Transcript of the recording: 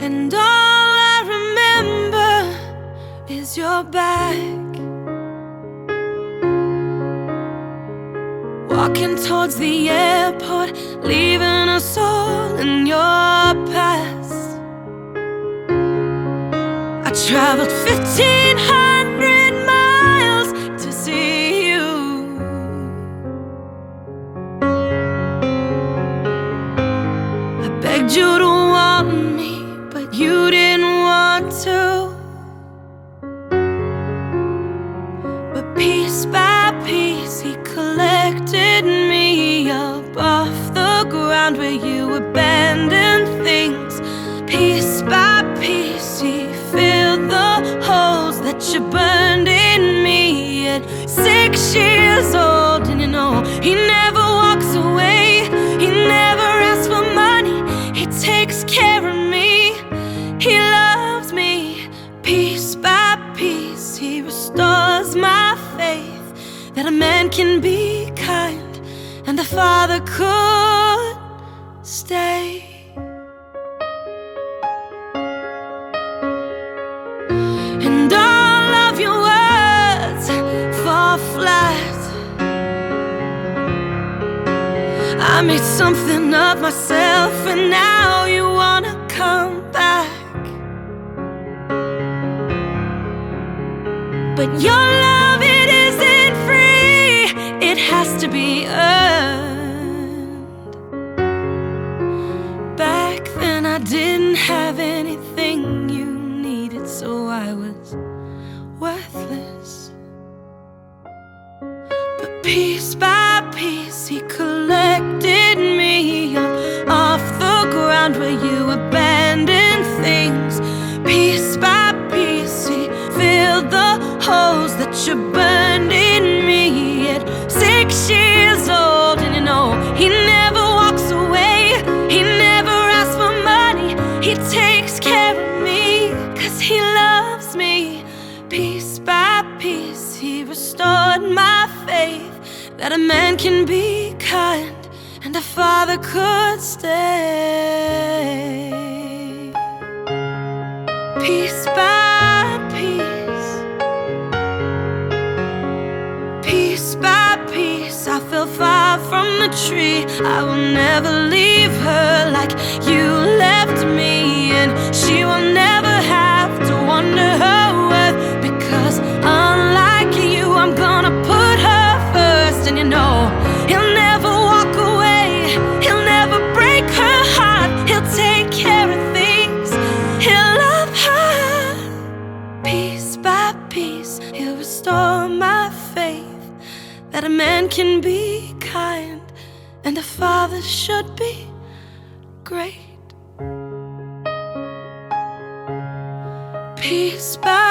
And all I remember is your back. Walking towards the airport, leaving us all in your past. I traveled 1500 miles to see you. I begged you to you didn't want to. But piece by piece, he collected me up off the ground where you abandoned things. Piece by piece, he filled the holes that you burned in me at six years old. And you know, he never that a man can be kind and a father could stay. And all of your words fall flat. I made something of myself, and now you wanna come back. But your it has to be earned. Back then, I didn't have anything you needed, so I was worthless. But piece by piece, he collected me up off the ground where you abandoned things. Piece by piece, he filled the holes that you burned Piece by piece, he restored my faith that a man can be kind and a father could stay. Piece by piece, piece by piece, I fell far from the tree. I will never leave her like you left me, and she will that a man can be kind and a father should be great. Piece by